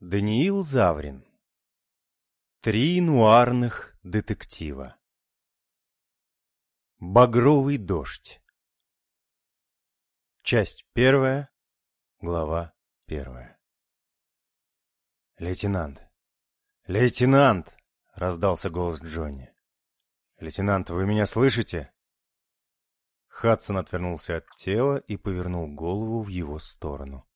Даниил Заврин Три нуарных детектива Багровый дождь Часть первая, глава первая «Лейтенант! Лейтенант!» — раздался голос Джонни. «Лейтенант, вы меня слышите?» Хадсон отвернулся от тела и повернул голову в его сторону.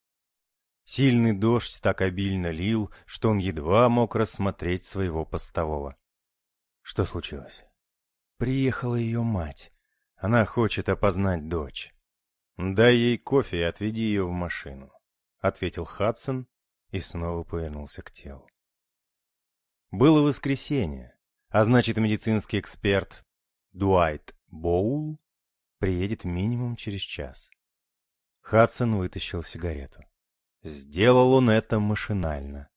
Сильный дождь так обильно лил, что он едва мог рассмотреть своего постового. Что случилось? Приехала ее мать. Она хочет опознать дочь. «Дай ей кофе и отведи ее в машину», — ответил Хадсон и снова повернулся к телу. Было воскресенье, а значит медицинский эксперт Дуайт Боул приедет минимум через час. Хадсон вытащил сигарету. Сделал он это машинально,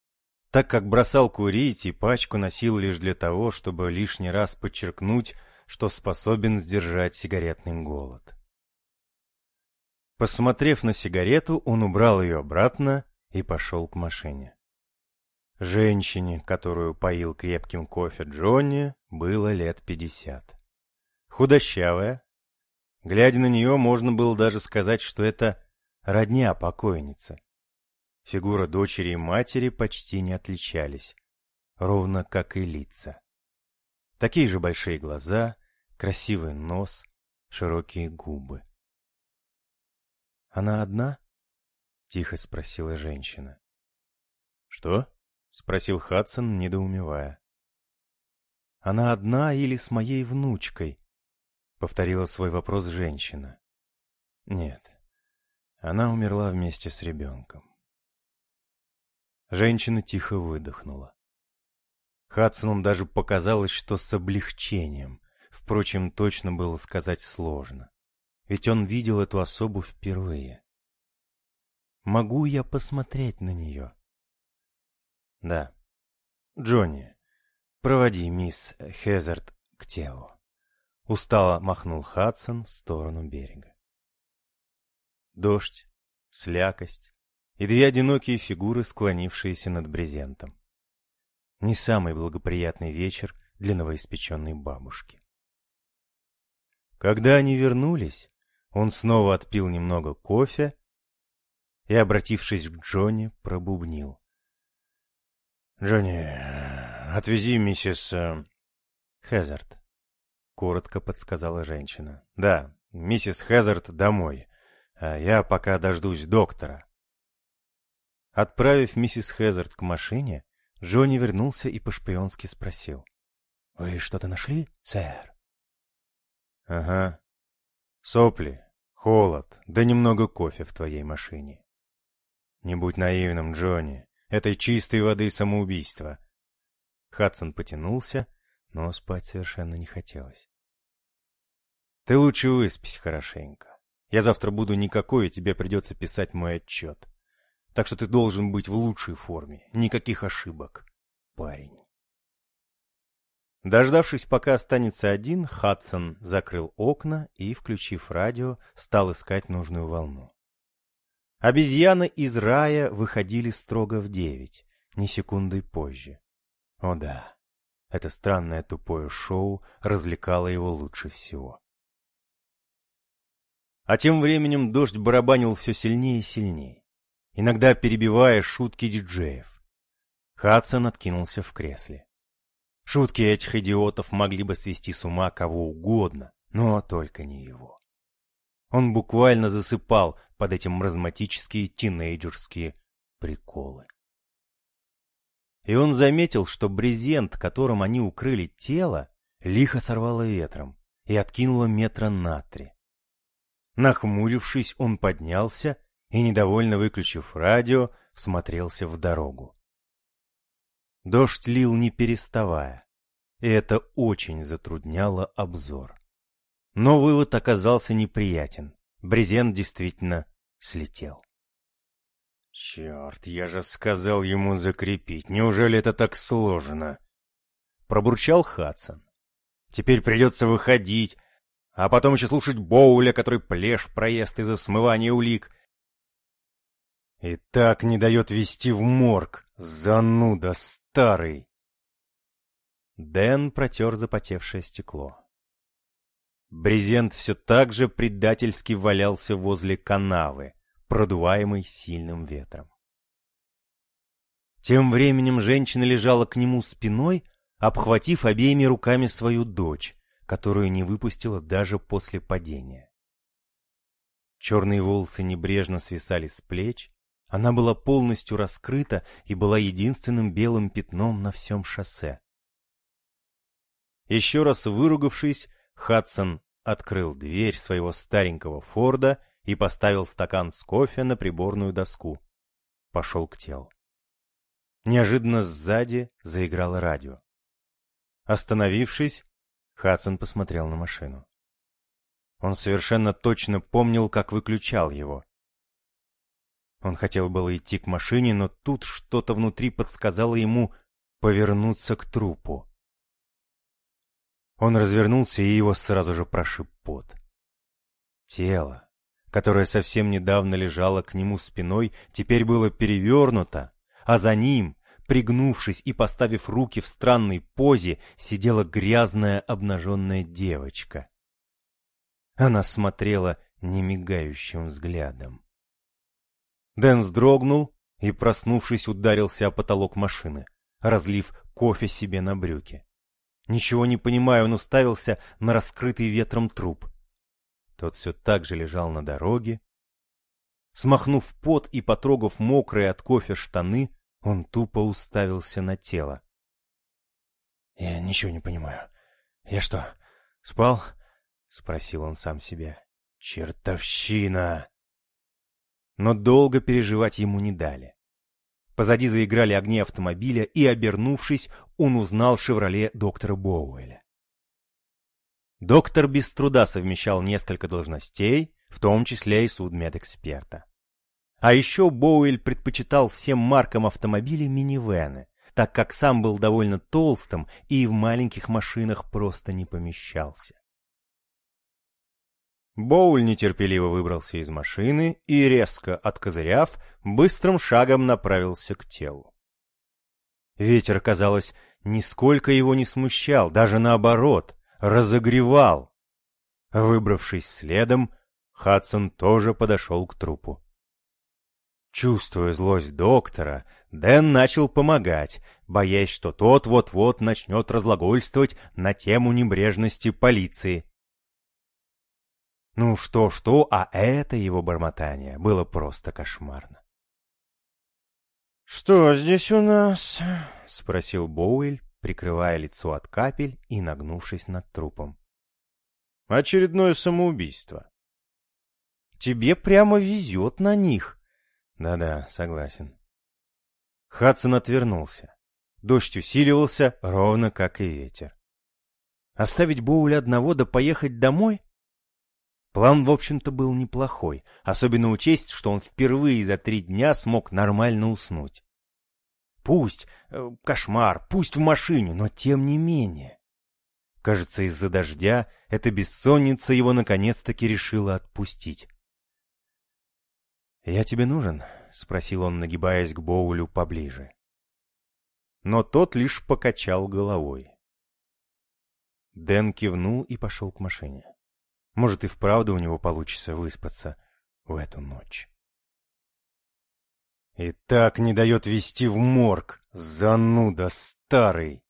так как бросал курить и пачку носил лишь для того, чтобы лишний раз подчеркнуть, что способен сдержать сигаретный голод. Посмотрев на сигарету, он убрал ее обратно и пошел к машине. Женщине, которую поил крепким кофе Джонни, было лет пятьдесят. Худощавая. Глядя на нее, можно было даже сказать, что это родня покойницы. Фигура дочери и матери почти не отличались, ровно как и лица. Такие же большие глаза, красивый нос, широкие губы. «Она одна?» — тихо спросила женщина. «Что?» — спросил Хадсон, недоумевая. «Она одна или с моей внучкой?» — повторила свой вопрос женщина. «Нет, она умерла вместе с ребенком». Женщина тихо выдохнула. Хадсону даже показалось, что с облегчением. Впрочем, точно было сказать сложно. Ведь он видел эту особу впервые. «Могу я посмотреть на нее?» «Да. Джонни, проводи мисс Хезард к телу». Устало махнул Хадсон в сторону берега. Дождь, слякость, и две одинокие фигуры, склонившиеся над брезентом. Не самый благоприятный вечер для новоиспеченной бабушки. Когда они вернулись, он снова отпил немного кофе и, обратившись к Джонни, пробубнил. — Джонни, отвези миссис... Э, Хезард, — коротко подсказала женщина. — Да, миссис Хезард домой. А я пока дождусь доктора. Отправив миссис Хезард к машине, Джонни вернулся и по-шпионски спросил. — Вы что-то нашли, сэр? — Ага. Сопли, холод, да немного кофе в твоей машине. Не будь наивным, Джонни. Это чистой воды самоубийство. Хадсон потянулся, но спать совершенно не хотелось. Ты лучше выспись хорошенько. Я завтра буду никакой, и тебе придется писать мой отчет. Так что ты должен быть в лучшей форме. Никаких ошибок, парень. Дождавшись, пока останется один, Хадсон закрыл окна и, включив радио, стал искать нужную волну. Обезьяны из рая выходили строго в девять, ни секундой позже. О да, это странное тупое шоу развлекало его лучше всего. А тем временем дождь барабанил все сильнее и сильнее иногда перебивая шутки диджеев. Хадсон откинулся в кресле. Шутки этих идиотов могли бы свести с ума кого угодно, но только не его. Он буквально засыпал под эти маразматические тинейджерские приколы. И он заметил, что брезент, которым они укрыли тело, лихо сорвало ветром и откинуло метра на три. Нахмурившись, он поднялся и, недовольно выключив радио, всмотрелся в дорогу. Дождь лил не переставая, и это очень затрудняло обзор. Но вывод оказался неприятен. Брезент действительно слетел. «Черт, я же сказал ему закрепить. Неужели это так сложно?» Пробурчал Хадсон. «Теперь придется выходить, а потом еще слушать Боуля, который плешь проезд из-за смывания улик, И так не дает вести в морг, зануда старый. Дэн протер запотевшее стекло. Брезент все так же предательски валялся возле канавы, продуваемой сильным ветром. Тем временем женщина лежала к нему спиной, обхватив обеими руками свою дочь, которую не выпустила даже после падения. Черные волосы небрежно свисали с плеч, она была полностью раскрыта и была единственным белым пятном на всем шоссе. Еще раз выругавшись, Хадсон открыл дверь своего старенького Форда и поставил стакан с кофе на приборную доску. Пошел к телу. Неожиданно сзади заиграло радио. Остановившись, Хадсон посмотрел на машину. Он совершенно точно помнил, как выключал его. Он хотел было идти к машине, но тут что-то внутри подсказало ему повернуться к трупу. Он развернулся, и его сразу же прошиб пот. Тело, которое совсем недавно лежало к нему спиной, теперь было перевернуто, а за ним, пригнувшись и поставив руки в странной позе, сидела грязная обнаженная девочка. Она смотрела немигающим взглядом. Дэн вздрогнул и, проснувшись, ударился о потолок машины, разлив кофе себе на брюки. Ничего не понимая, он уставился на раскрытый ветром труп. Тот все так же лежал на дороге. Смахнув пот и потрогав мокрые от кофе штаны, он тупо уставился на тело. — Я ничего не понимаю. Я что, спал? — спросил он сам себя. — Чертовщина! Но долго переживать ему не дали. Позади заиграли огни автомобиля, и, обернувшись, он узнал «Шевроле» доктора Боуэля. Доктор без труда совмещал несколько должностей, в том числе и судмедэксперта. А еще Боуэль предпочитал всем маркам автомобилей минивены, так как сам был довольно толстым и в маленьких машинах просто не помещался. Боуль нетерпеливо выбрался из машины и, резко откозыряв, быстрым шагом направился к телу. Ветер, казалось, нисколько его не смущал, даже наоборот, разогревал. Выбравшись следом, Хадсон тоже подошел к трупу. Чувствуя злость доктора, Дэн начал помогать, боясь, что тот вот-вот начнет разлагольствовать на тему небрежности полиции. Ну что-что, а это его бормотание было просто кошмарно. «Что здесь у нас?» — спросил Боуэль, прикрывая лицо от капель и нагнувшись над трупом. «Очередное самоубийство». «Тебе прямо везет на них», да-да, согласен. Хадсон отвернулся. Дождь усиливался, ровно как и ветер. Оставить Боуля одного да поехать домой? План, в общем-то, был неплохой, особенно учесть, что он впервые за три дня смог нормально уснуть. Пусть, э, кошмар, пусть в машине, но тем не менее. Кажется, из-за дождя эта бессонница его наконец-таки решила отпустить. «Я тебе нужен?» — спросил он, нагибаясь к Боулю поближе. Но тот лишь покачал головой. Дэн кивнул и пошел к машине. Может, и вправду у него получится выспаться в эту ночь. И так не дает вести в морг, зануда старый.